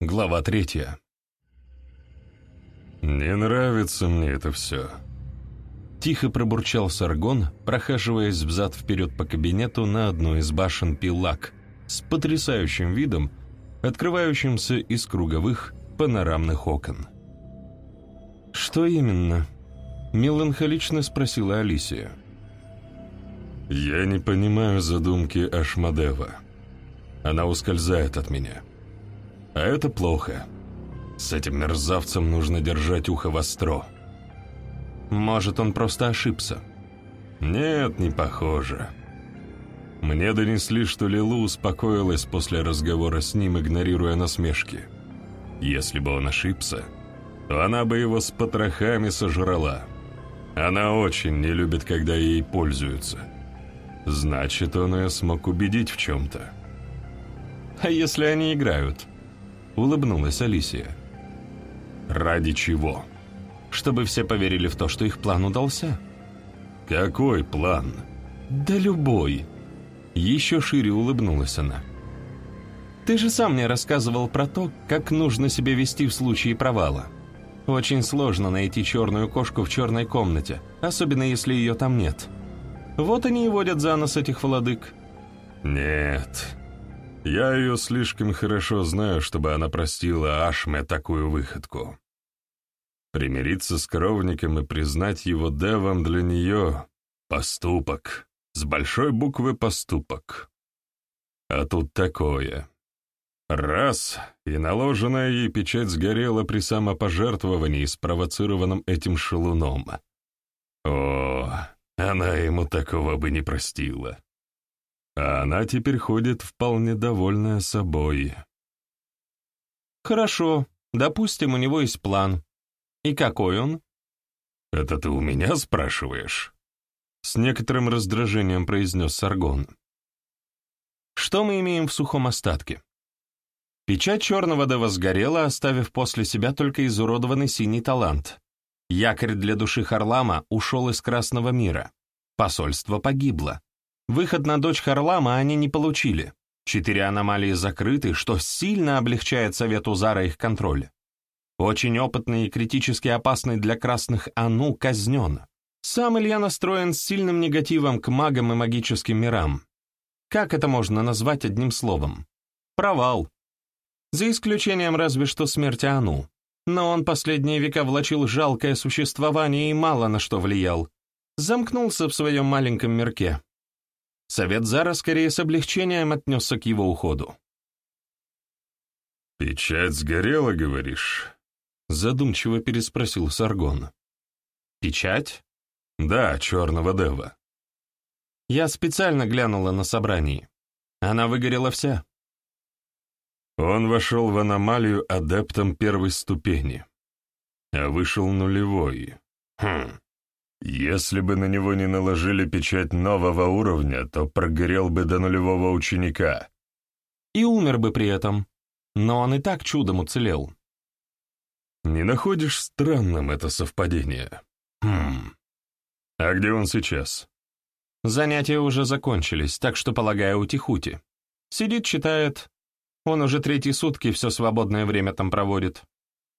Глава третья. «Не нравится мне это все», — тихо пробурчал Саргон, прохаживаясь взад-вперед по кабинету на одной из башен Пилак с потрясающим видом, открывающимся из круговых панорамных окон. «Что именно?» — меланхолично спросила Алисия. «Я не понимаю задумки Ашмадева. Она ускользает от меня». А это плохо. С этим мерзавцем нужно держать ухо востро. Может, он просто ошибся? Нет, не похоже. Мне донесли, что Лилу успокоилась после разговора с ним, игнорируя насмешки. Если бы он ошибся, то она бы его с потрохами сожрала. Она очень не любит, когда ей пользуются. Значит, он ее смог убедить в чем-то. А если они играют? Улыбнулась Алисия. «Ради чего?» «Чтобы все поверили в то, что их план удался». «Какой план?» «Да любой». Еще шире улыбнулась она. «Ты же сам мне рассказывал про то, как нужно себя вести в случае провала. Очень сложно найти черную кошку в черной комнате, особенно если ее там нет. Вот они и водят за нос этих владык». «Нет, я ее слишком хорошо знаю, чтобы она простила Ашме такую выходку. Примириться с кровником и признать его девом для нее — поступок, с большой буквы «поступок». А тут такое. Раз, и наложенная ей печать сгорела при самопожертвовании, спровоцированном этим шелуном. О, она ему такого бы не простила. А она теперь ходит вполне довольная собой. «Хорошо, допустим, у него есть план. И какой он?» «Это ты у меня спрашиваешь?» С некоторым раздражением произнес Саргон. «Что мы имеем в сухом остатке?» Печать черного дева сгорела, оставив после себя только изуродованный синий талант. Якорь для души Харлама ушел из Красного мира. Посольство погибло. Выход на дочь Харлама они не получили. Четыре аномалии закрыты, что сильно облегчает Совету Зара их контроль. Очень опытный и критически опасный для красных Ану казнен. Сам Илья настроен с сильным негативом к магам и магическим мирам. Как это можно назвать одним словом? Провал. За исключением разве что смерти Ану. Но он последние века влачил жалкое существование и мало на что влиял. Замкнулся в своем маленьком мирке. Совет Зара скорее с облегчением отнесся к его уходу. «Печать сгорела, говоришь?» — задумчиво переспросил Саргон. «Печать?» «Да, черного дева». Я специально глянула на собрании. Она выгорела вся. Он вошел в аномалию адептом первой ступени, а вышел нулевой. Хм. Если бы на него не наложили печать нового уровня, то прогорел бы до нулевого ученика. И умер бы при этом. Но он и так чудом уцелел. Не находишь странным это совпадение? Хм. А где он сейчас? Занятия уже закончились, так что, полагаю, у Тихути. Сидит, читает. Он уже третьи сутки все свободное время там проводит.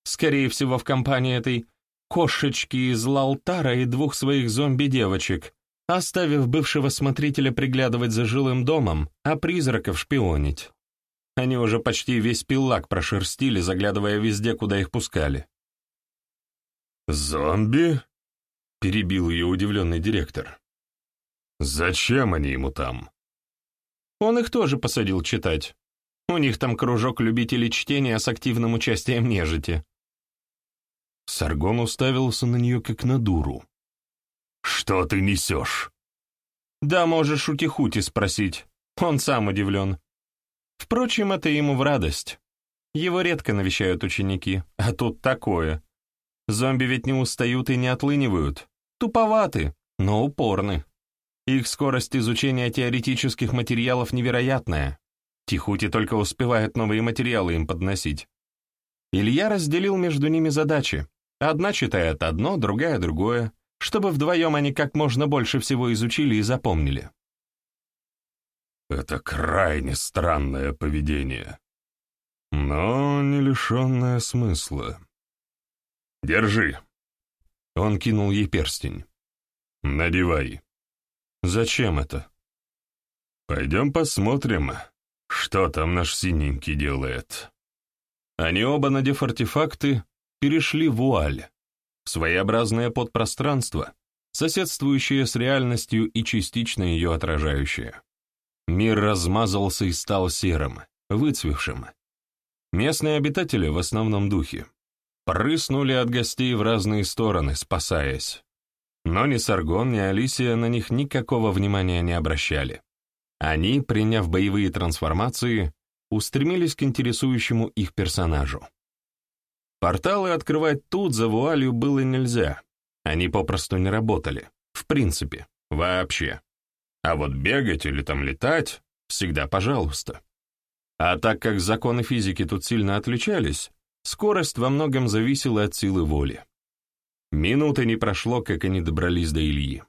Скорее всего, в компании этой кошечки из Лалтара и двух своих зомби-девочек, оставив бывшего смотрителя приглядывать за жилым домом, а призраков шпионить. Они уже почти весь пиллак прошерстили, заглядывая везде, куда их пускали. «Зомби?» — перебил ее удивленный директор. «Зачем они ему там?» Он их тоже посадил читать. У них там кружок любителей чтения с активным участием нежити. Саргон уставился на нее, как на дуру. «Что ты несешь?» «Да можешь у Тихути спросить. Он сам удивлен. Впрочем, это ему в радость. Его редко навещают ученики, а тут такое. Зомби ведь не устают и не отлынивают. Туповаты, но упорны. Их скорость изучения теоретических материалов невероятная. Тихути только успевает новые материалы им подносить. Илья разделил между ними задачи. Одна читает одно, другая другое, чтобы вдвоем они как можно больше всего изучили и запомнили. Это крайне странное поведение. но не лишенная смысла. «Держи!» Он кинул ей перстень. «Надевай». «Зачем это?» «Пойдем посмотрим, что там наш синенький делает». Они оба, надев артефакты, перешли в вуаль, своеобразное подпространство, соседствующее с реальностью и частично ее отражающее. Мир размазался и стал серым, выцвевшим. Местные обитатели, в основном духи, прыснули от гостей в разные стороны, спасаясь. Но ни Саргон, ни Алисия на них никакого внимания не обращали. Они, приняв боевые трансформации, устремились к интересующему их персонажу. Порталы открывать тут за вуалью было нельзя. Они попросту не работали. В принципе, вообще. А вот бегать или там летать — всегда пожалуйста. А так как законы физики тут сильно отличались, скорость во многом зависела от силы воли. Минуты не прошло, как они добрались до Ильи.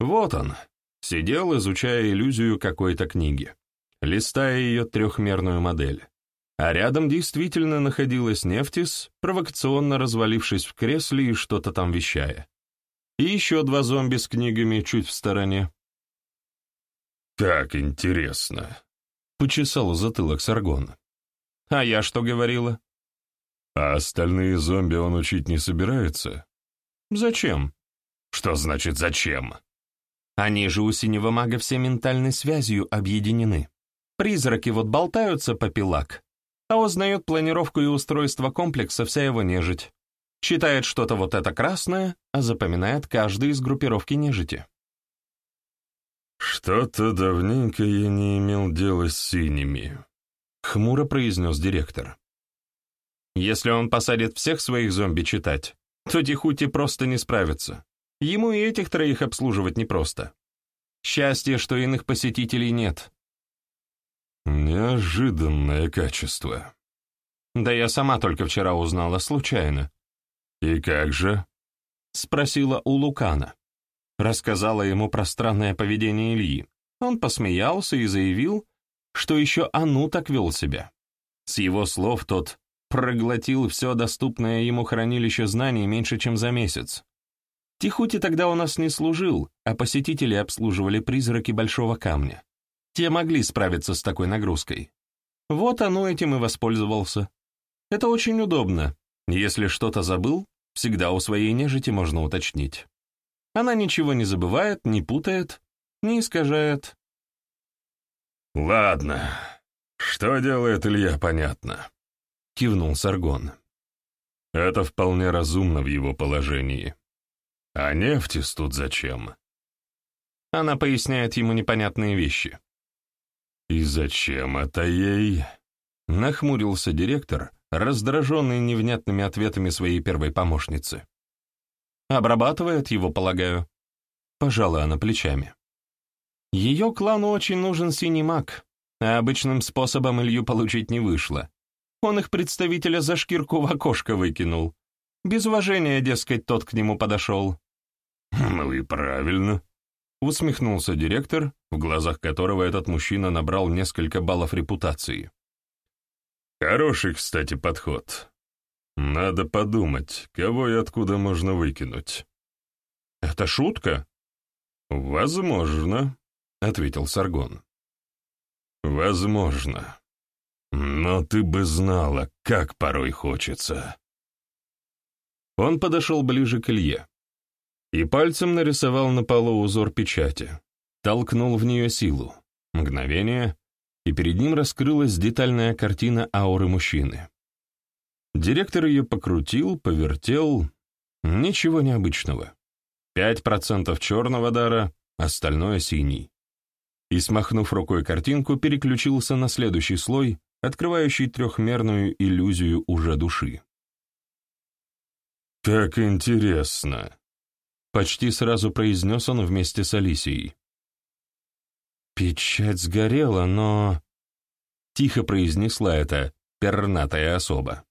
Вот он, сидел, изучая иллюзию какой-то книги, листая ее трехмерную модель. А рядом действительно находилась Нефтис, провокационно развалившись в кресле и что-то там вещая. И еще два зомби с книгами чуть в стороне. «Так интересно», — почесал затылок Саргон. «А я что говорила?» «А остальные зомби он учить не собирается?» «Зачем?» «Что значит «зачем»?» «Они же у синего мага все ментальной связью объединены. Призраки вот болтаются по пилак, а узнает планировку и устройство комплекса вся его нежить. Считает что-то вот это красное, а запоминает каждый из группировки нежити. «Что-то давненько я не имел дела с синими», — хмуро произнес директор. «Если он посадит всех своих зомби читать, то Тихути просто не справится. Ему и этих троих обслуживать непросто. Счастье, что иных посетителей нет, Неожиданное качество. Да я сама только вчера узнала, случайно. И как же? Спросила у Лукана. Рассказала ему про странное поведение Ильи. Он посмеялся и заявил, что еще Ану так вел себя. С его слов тот проглотил все доступное ему хранилище знаний меньше, чем за месяц. Тихути тогда у нас не служил, а посетители обслуживали призраки Большого Камня. Те могли справиться с такой нагрузкой. Вот оно этим и воспользовался. Это очень удобно. Если что-то забыл, всегда у своей нежити можно уточнить. Она ничего не забывает, не путает, не искажает. «Ладно, что делает Илья, понятно», — кивнул Саргон. «Это вполне разумно в его положении. А нефтис тут зачем?» Она поясняет ему непонятные вещи. «И зачем это ей?» — нахмурился директор, раздраженный невнятными ответами своей первой помощницы. «Обрабатывает его, полагаю?» Пожала она плечами. «Ее клану очень нужен синий маг, а обычным способом Илью получить не вышло. Он их представителя за шкирку в окошко выкинул. Без уважения, дескать, тот к нему подошел». «Ну и правильно», Усмехнулся директор, в глазах которого этот мужчина набрал несколько баллов репутации. Хороший, кстати, подход. Надо подумать, кого и откуда можно выкинуть. Это шутка? Возможно, ответил Саргон. Возможно. Но ты бы знала, как порой хочется. Он подошел ближе к Илье и пальцем нарисовал на полу узор печати, толкнул в нее силу. Мгновение, и перед ним раскрылась детальная картина ауры мужчины. Директор ее покрутил, повертел. Ничего необычного. Пять процентов черного дара, остальное синий. И, смахнув рукой картинку, переключился на следующий слой, открывающий трехмерную иллюзию уже души. «Как интересно!» Почти сразу произнес он вместе с Алисией. «Печать сгорела, но...» Тихо произнесла эта пернатая особа.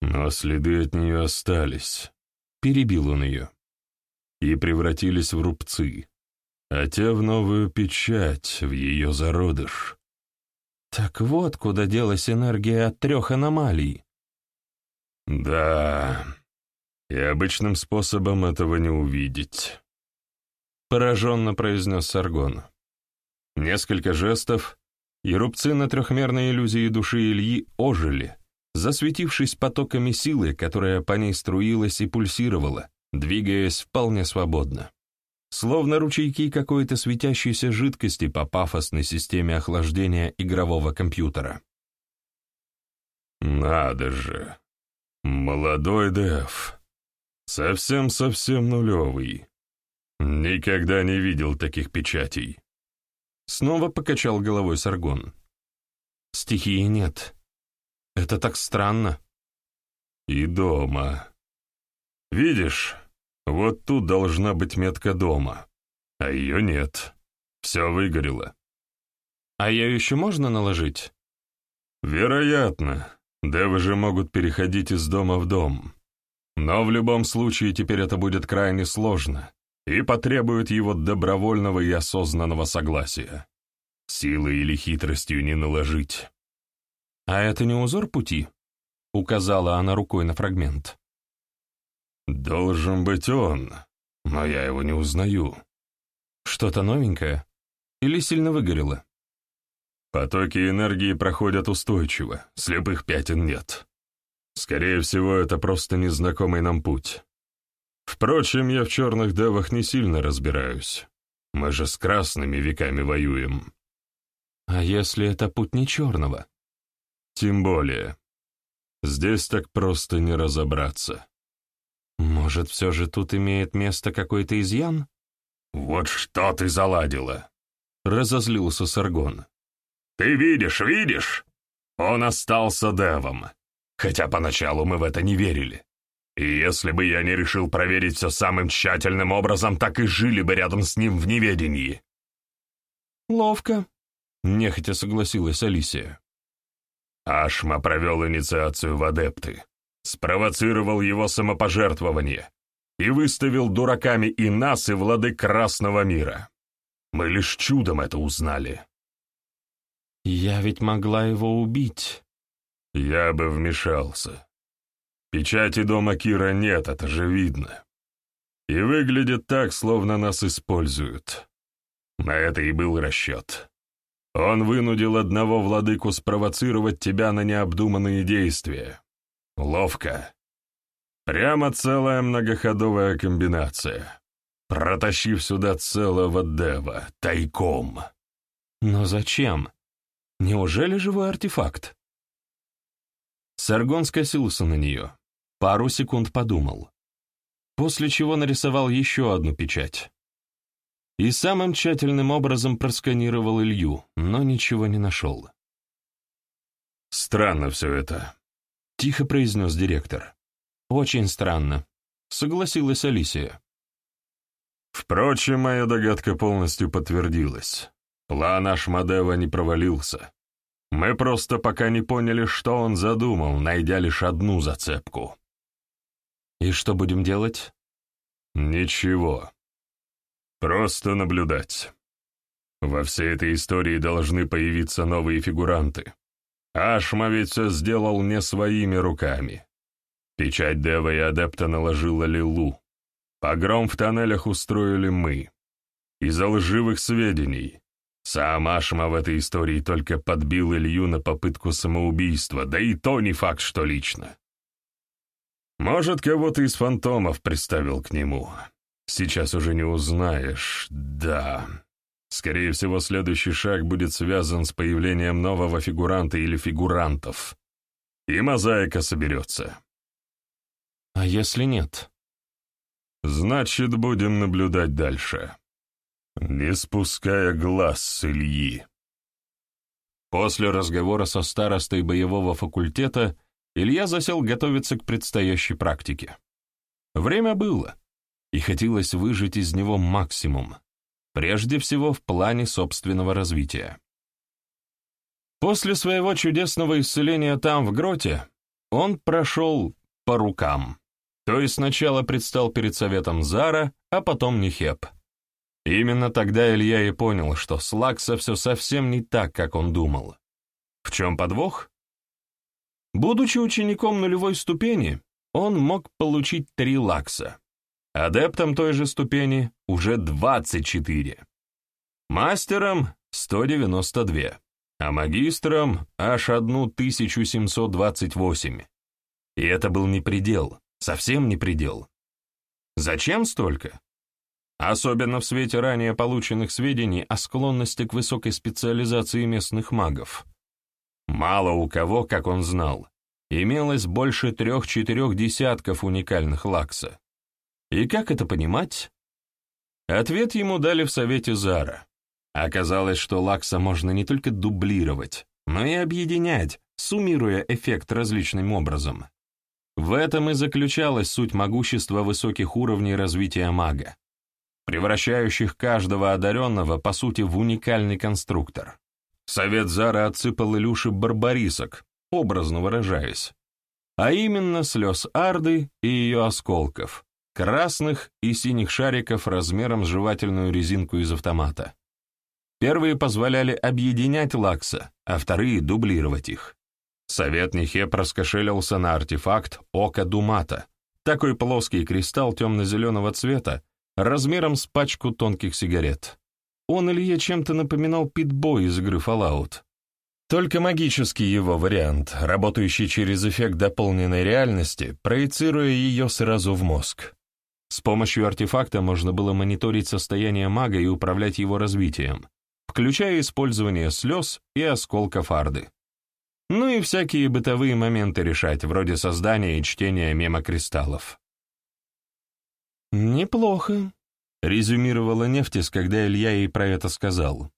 «Но следы от нее остались», — перебил он ее. «И превратились в рубцы, а те в новую печать, в ее зародыш. Так вот, куда делась энергия от трех аномалий. Да, и обычным способом этого не увидеть. Пораженно произнес Саргон. Несколько жестов, и рубцы на трехмерной иллюзии души Ильи ожили, засветившись потоками силы, которая по ней струилась и пульсировала, двигаясь вполне свободно. Словно ручейки какой-то светящейся жидкости по пафосной системе охлаждения игрового компьютера. «Надо же! Молодой Дев! Совсем-совсем нулевый. Никогда не видел таких печатей». Снова покачал головой Саргон. «Стихии нет. Это так странно». «И дома. Видишь, вот тут должна быть метка дома, а ее нет. Все выгорело». «А ее еще можно наложить?» «Вероятно. Девы же могут переходить из дома в дом. Но в любом случае теперь это будет крайне сложно и потребует его добровольного и осознанного согласия. Силой или хитростью не наложить. «А это не узор пути?» — указала она рукой на фрагмент. «Должен быть он, но я его не узнаю». «Что-то новенькое? Или сильно выгорело?» «Потоки энергии проходят устойчиво, слепых пятен нет. Скорее всего, это просто незнакомый нам путь. Впрочем, я в черных девах не сильно разбираюсь. Мы же с красными веками воюем. А если это путь не черного? Тем более. Здесь так просто не разобраться. Может, все же тут имеет место какой-то изъян? Вот что ты заладила! Разозлился Саргон. Ты видишь, видишь? Он остался девом. Хотя поначалу мы в это не верили. И если бы я не решил проверить все самым тщательным образом, так и жили бы рядом с ним в неведении. Ловко, — нехотя согласилась Алисия. Ашма провел инициацию в адепты, спровоцировал его самопожертвование и выставил дураками и нас, и владык Красного мира. Мы лишь чудом это узнали. Я ведь могла его убить. Я бы вмешался. Печати дома Кира нет, это же видно. И выглядит так, словно нас используют. На это и был расчет. Он вынудил одного владыку спровоцировать тебя на необдуманные действия. Ловко. Прямо целая многоходовая комбинация. Протащив сюда целого дева, тайком. Но зачем? Неужели живой артефакт? Саргон скосился на нее. Пару секунд подумал. После чего нарисовал еще одну печать. И самым тщательным образом просканировал Илью, но ничего не нашел. «Странно все это», — тихо произнес директор. «Очень странно», — согласилась Алисия. Впрочем, моя догадка полностью подтвердилась. План Ашмадева не провалился. Мы просто пока не поняли, что он задумал, найдя лишь одну зацепку. «И что будем делать?» «Ничего. Просто наблюдать. Во всей этой истории должны появиться новые фигуранты. Ашма ведь все сделал не своими руками. Печать Дева и Адепта наложила Лилу. Погром в тоннелях устроили мы. Из-за лживых сведений. Сам Ашма в этой истории только подбил Илью на попытку самоубийства, да и то не факт, что лично. Может, кого-то из фантомов приставил к нему. Сейчас уже не узнаешь, да. Скорее всего, следующий шаг будет связан с появлением нового фигуранта или фигурантов. И мозаика соберется. А если нет? Значит, будем наблюдать дальше. Не спуская глаз с Ильи. После разговора со старостой боевого факультета Илья засел готовиться к предстоящей практике. Время было, и хотелось выжить из него максимум, прежде всего в плане собственного развития. После своего чудесного исцеления там, в гроте, он прошел по рукам, то есть сначала предстал перед советом Зара, а потом Нехеп. Именно тогда Илья и понял, что с Лакса все совсем не так, как он думал. В чем подвох? Будучи учеником нулевой ступени, он мог получить три лакса. Адептом той же ступени уже 24. Мастером — 192, а магистром — аж 1728. И это был не предел, совсем не предел. Зачем столько? Особенно в свете ранее полученных сведений о склонности к высокой специализации местных магов. Мало у кого, как он знал, имелось больше трех-четырех десятков уникальных лакса. И как это понимать? Ответ ему дали в совете Зара. Оказалось, что лакса можно не только дублировать, но и объединять, суммируя эффект различным образом. В этом и заключалась суть могущества высоких уровней развития мага, превращающих каждого одаренного, по сути, в уникальный конструктор. Совет Зара отсыпал Илюше барбарисок, образно выражаясь, а именно слез Арды и ее осколков, красных и синих шариков размером с жевательную резинку из автомата. Первые позволяли объединять лакса, а вторые — дублировать их. Совет Нихеп раскошелился на артефакт Ока Думата, такой плоский кристалл темно-зеленого цвета, размером с пачку тонких сигарет. Он Илье чем-то напоминал питбой из игры Fallout. Только магический его вариант, работающий через эффект дополненной реальности, проецируя ее сразу в мозг. С помощью артефакта можно было мониторить состояние мага и управлять его развитием, включая использование слез и осколков арды. Ну и всякие бытовые моменты решать, вроде создания и чтения мемокристаллов. «Неплохо», — резюмировала Нефтис, когда Илья ей про это сказал.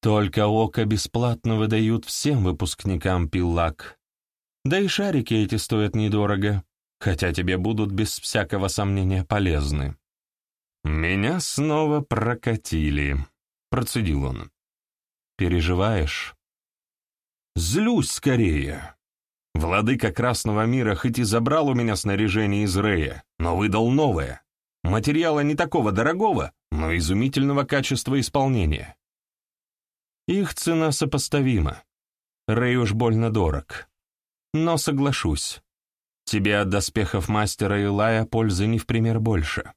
«Только око бесплатно выдают всем выпускникам пиллак. Да и шарики эти стоят недорого, хотя тебе будут без всякого сомнения полезны». «Меня снова прокатили», Процедил он. «Переживаешь?» «Злюсь скорее. Владыка Красного Мира хоть и забрал у меня снаряжение из Рея, но выдал новое. Материала не такого дорогого, но изумительного качества исполнения. Их цена сопоставима. Рэй уж больно дорог. Но соглашусь, тебе от доспехов мастера Илая пользы не в пример больше.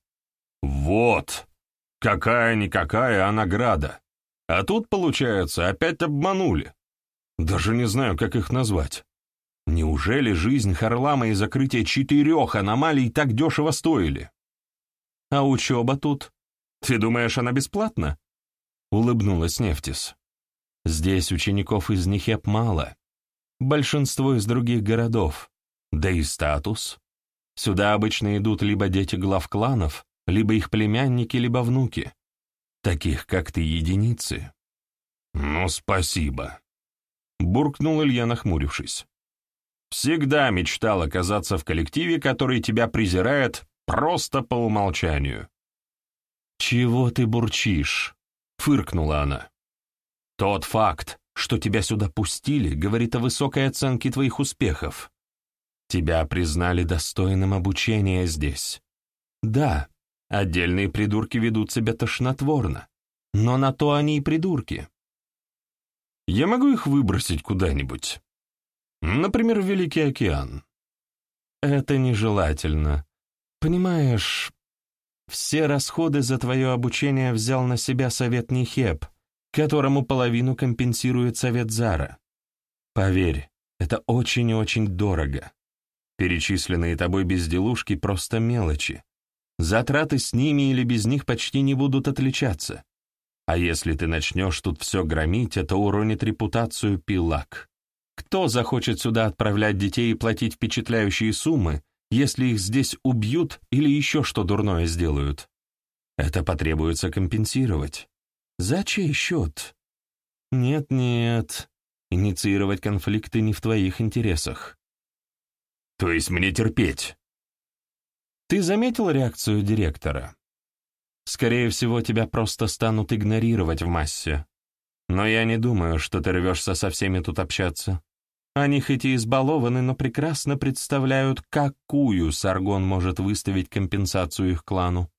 Вот! Какая-никакая, а награда. А тут, получается, опять обманули. Даже не знаю, как их назвать. Неужели жизнь Харлама и закрытие четырех аномалий так дешево стоили? А учеба тут? Ты думаешь, она бесплатна? Улыбнулась Нефтис. Здесь учеников из Нихеп мало. Большинство из других городов. Да и статус. Сюда обычно идут либо дети глав кланов, либо их племянники, либо внуки. Таких, как ты, единицы. Ну, спасибо. Буркнул Илья, нахмурившись. Всегда мечтал оказаться в коллективе, который тебя презирает просто по умолчанию. «Чего ты бурчишь?» — фыркнула она. «Тот факт, что тебя сюда пустили, говорит о высокой оценке твоих успехов. Тебя признали достойным обучения здесь. Да, Отдельные придурки ведут себя тошнотворно, но на то они и придурки. Я могу их выбросить куда-нибудь. Например, Великий океан. Это нежелательно. Понимаешь, все расходы за твое обучение взял на себя совет Нихеп, которому половину компенсирует совет Зара. Поверь, это очень и очень дорого. Перечисленные тобой безделушки — просто мелочи, Затраты с ними или без них почти не будут отличаться. А если ты начнешь тут все громить, это уронит репутацию пилак. Кто захочет сюда отправлять детей и платить впечатляющие суммы, если их здесь убьют или еще что дурное сделают? Это потребуется компенсировать. За чей счет? Нет-нет, инициировать конфликты не в твоих интересах. То есть мне терпеть? Ты заметил реакцию директора? Скорее всего, тебя просто станут игнорировать в массе. Но я не думаю, что ты рвешься со всеми тут общаться. Они хоть и избалованы, но прекрасно представляют, какую Саргон может выставить компенсацию их клану.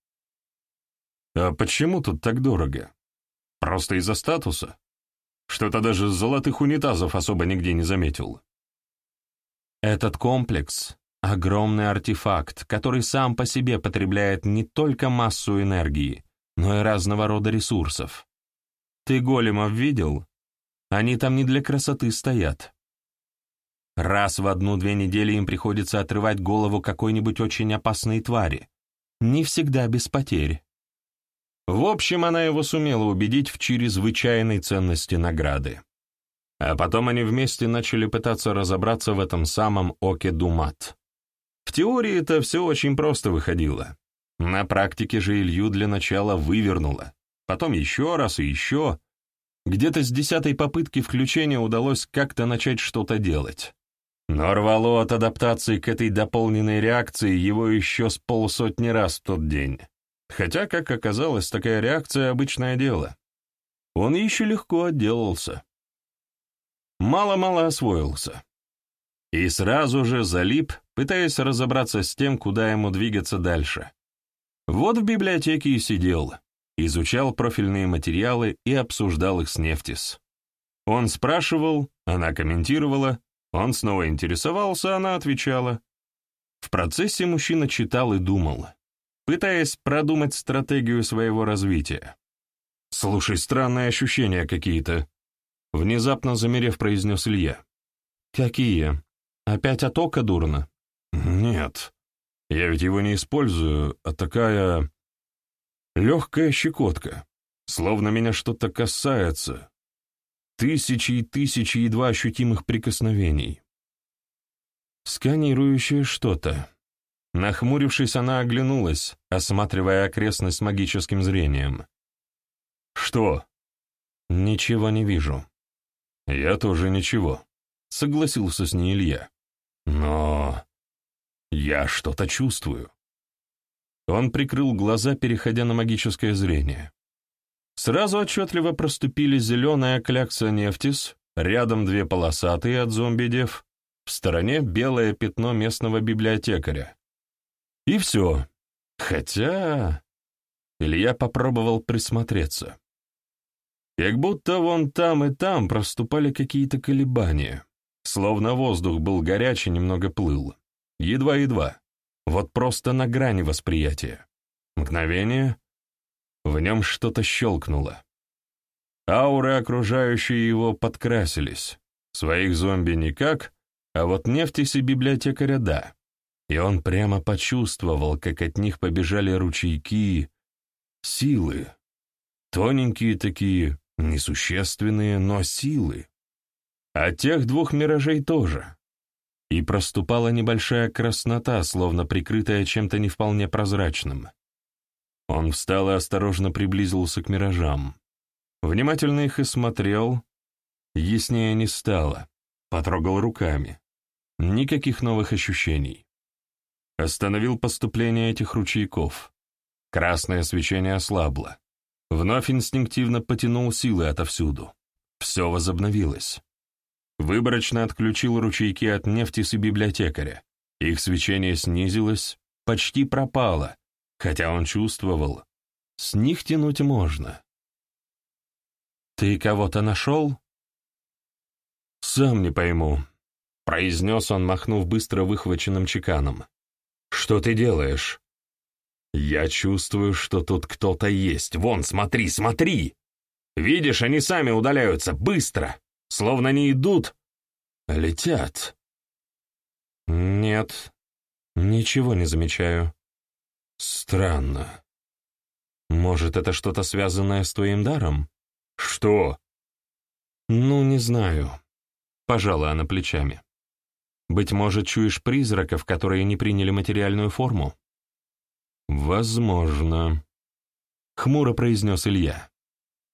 А почему тут так дорого? Просто из-за статуса? Что-то даже золотых унитазов особо нигде не заметил. Этот комплекс — огромный артефакт, который сам по себе потребляет не только массу энергии, но и разного рода ресурсов. Ты големов видел? Они там не для красоты стоят. Раз в одну-две недели им приходится отрывать голову какой-нибудь очень опасной твари. Не всегда без потерь. В общем, она его сумела убедить в чрезвычайной ценности награды. А потом они вместе начали пытаться разобраться в этом самом Оке Думат. В теории это все очень просто выходило. На практике же Илью для начала вывернуло, потом еще раз и еще. Где-то с десятой попытки включения удалось как-то начать что-то делать. Но рвало от адаптации к этой дополненной реакции его еще с полсотни раз в тот день. Хотя, как оказалось, такая реакция — обычное дело. Он еще легко отделался. Мало-мало освоился. И сразу же залип, пытаясь разобраться с тем, куда ему двигаться дальше. Вот в библиотеке и сидел, изучал профильные материалы и обсуждал их с Нефтис. Он спрашивал, она комментировала, он снова интересовался, она отвечала. В процессе мужчина читал и думал, пытаясь продумать стратегию своего развития. «Слушай, странные ощущения какие-то», — внезапно замерев, произнес Илья. «Какие? Опять от ока дурно?» «Нет, я ведь его не использую, а такая... легкая щекотка, словно меня что-то касается, Тысячи и тысячи едва ощутимых прикосновений. Сканирующее что-то. Нахмурившись, она оглянулась, осматривая окрестность магическим зрением. «Что?» «Ничего не вижу». «Я тоже ничего», — согласился с ней Илья. «Но я что-то чувствую». Он прикрыл глаза, переходя на магическое зрение. Сразу отчетливо проступили зеленая клякса нефтис, рядом две полосатые от зомби-дев, в стороне белое пятно местного библиотекаря. И все. Хотя... Илья попробовал присмотреться. Как будто вон там и там проступали какие-то колебания. Словно воздух был горячий, немного плыл. Едва-едва. Вот просто на грани восприятия. Мгновение, в нем что-то щелкнуло. Ауры, окружающие его, подкрасились. Своих зомби никак, а вот нефтись и библиотекаря — да. И он прямо почувствовал, как от них побежали ручейки, силы. Тоненькие такие, несущественные, но силы. А тех двух миражей тоже. И проступала небольшая краснота, словно прикрытая чем-то не вполне прозрачным. Он встал и осторожно приблизился к миражам. Внимательно их и смотрел. Яснее не стало. Потрогал руками. Никаких новых ощущений. Остановил поступление этих ручейков. Красное свечение ослабло. Вновь инстинктивно потянул силы отовсюду. Все возобновилось. Выборочно отключил ручейки от нефти с библиотекаря. Их свечение снизилось, почти пропало, хотя он чувствовал, с них тянуть можно. «Ты кого-то нашел?» «Сам не пойму», — произнес он, махнув быстро выхваченным чеканом. «Что ты делаешь?» «Я чувствую, что тут кто-то есть. Вон, смотри, смотри! Видишь, они сами удаляются, быстро, словно не идут, а летят». «Нет, ничего не замечаю», Странно. Может, это что-то связанное с твоим даром? Что? Ну, не знаю. Пожала она плечами. Быть может, чуешь призраков, которые не приняли материальную форму? Возможно. Хмуро произнес Илья.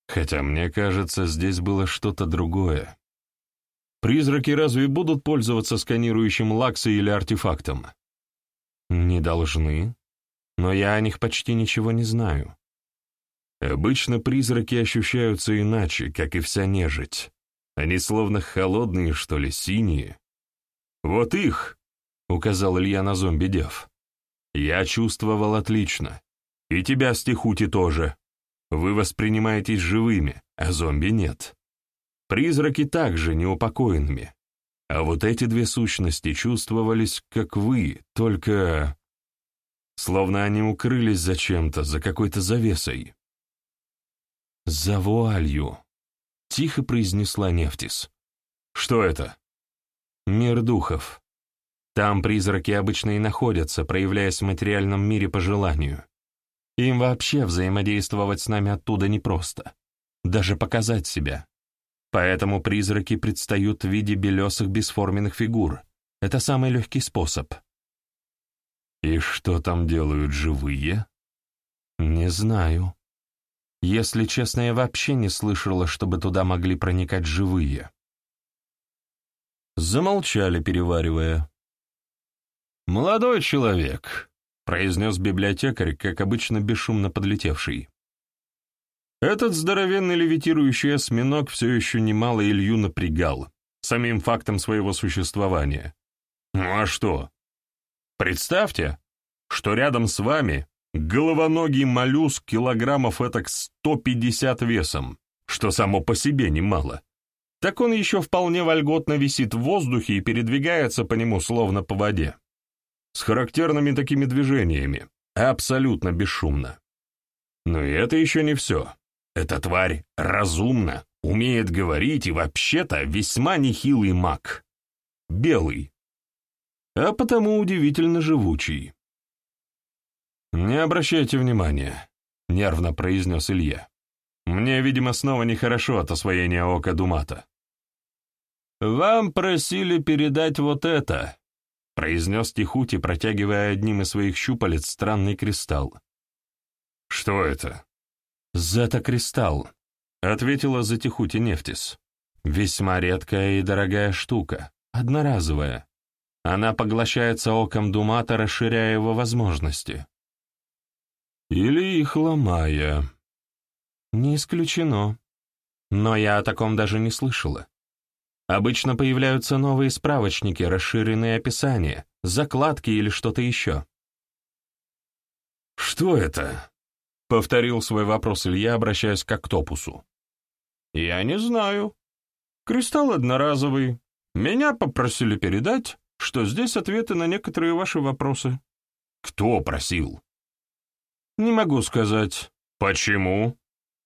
Хотя, мне кажется, здесь было что-то другое. Призраки разве будут пользоваться сканирующим лаксой или артефактом? Не должны, но я о них почти ничего не знаю. Обычно призраки ощущаются иначе, как и вся нежить. Они словно холодные, что ли, синие. «Вот их!» — указал Илья на зомби-дев. «Я чувствовал отлично. И тебя, Стихути, тоже. Вы воспринимаетесь живыми, а зомби нет. призраки также неупокоенными. А вот эти две сущности чувствовались, как вы, только... Словно они укрылись за чем-то, за какой-то завесой. «За вуалью», — тихо произнесла Нефтис. «Что это?» «Мир духов. Там призраки обычно и находятся, проявляясь в материальном мире по желанию. Им вообще взаимодействовать с нами оттуда непросто. Даже показать себя. Поэтому призраки предстают в виде белесых бесформенных фигур. Это самый легкий способ. И что там делают живые? Не знаю. Если честно, я вообще не слышала, чтобы туда могли проникать живые. Замолчали, переваривая. «Молодой человек», — произнес библиотекарь, как обычно бесшумно подлетевший. Этот здоровенный левитирующий осьминог все еще немало Илью напрягал, самим фактом своего существования. Ну а что? Представьте, что рядом с вами головоногий моллюск килограммов этак 150 весом, что само по себе немало. Так он еще вполне вольготно висит в воздухе и передвигается по нему словно по воде с характерными такими движениями, абсолютно бесшумно. Но и это еще не все. Эта тварь разумна, умеет говорить и вообще-то весьма нехилый маг. Белый. А потому удивительно живучий. «Не обращайте внимания», — нервно произнес Илья. «Мне, видимо, снова нехорошо от освоения ока Думата». «Вам просили передать вот это», — произнес Тихути, протягивая одним из своих щупалец странный кристалл. «Что это?» «Зета-кристалл», — ответила за Тихути Нефтис. «Весьма редкая и дорогая штука, одноразовая. Она поглощается оком Думата, расширяя его возможности». «Или их ломая». «Не исключено. Но я о таком даже не слышала. Обычно появляются новые справочники, расширенные описания, закладки или что-то еще. «Что это?» — повторил свой вопрос Илья, обращаясь к Октопусу. «Я не знаю. Кристалл одноразовый. Меня попросили передать, что здесь ответы на некоторые ваши вопросы». «Кто просил?» «Не могу сказать». «Почему?»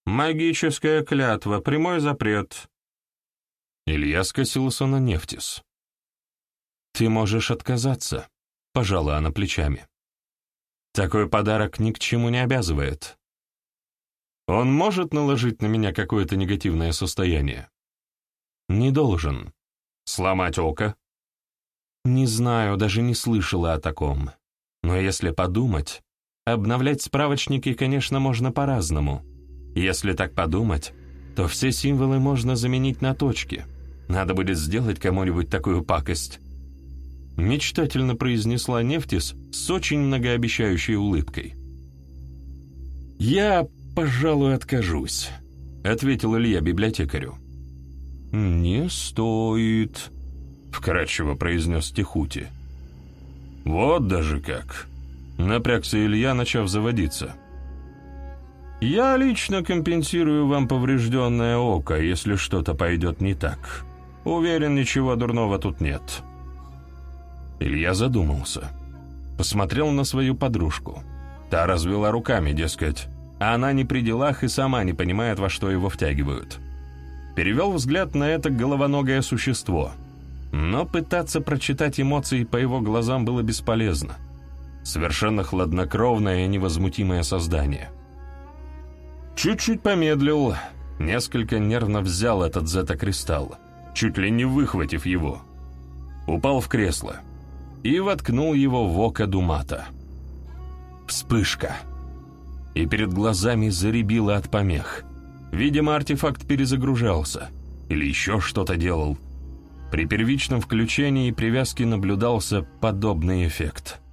«Магическая клятва, прямой запрет. Илья скосился на Нефтис. «Ты можешь отказаться», — пожала она плечами. «Такой подарок ни к чему не обязывает. Он может наложить на меня какое-то негативное состояние?» «Не должен. Сломать око?» «Не знаю, даже не слышала о таком. Но если подумать, обновлять справочники, конечно, можно по-разному. Если так подумать, то все символы можно заменить на точки». Надо будет сделать кому-нибудь такую пакость. Мечтательно произнесла Нефтис с очень многообещающей улыбкой. «Я, пожалуй, откажусь», — ответил Илья библиотекарю. «Не стоит», — вкратчиво произнес Тихути. «Вот даже как!» — напрягся Илья, начав заводиться. «Я лично компенсирую вам поврежденное око, если что-то пойдет не так. Уверен, ничего дурного тут нет». Илья задумался. Посмотрел на свою подружку. Та развела руками, дескать, а она не при делах и сама не понимает, во что его втягивают. Перевел взгляд на это головоногое существо. Но пытаться прочитать эмоции по его глазам было бесполезно. Совершенно хладнокровное и невозмутимое создание. Чуть-чуть помедлил, несколько нервно взял этот зета-кристалл чуть ли не выхватив его. Упал в кресло и воткнул его в око Думата. Вспышка. И перед глазами заребило от помех. Видимо, артефакт перезагружался или еще что-то делал. При первичном включении и привязке наблюдался подобный эффект –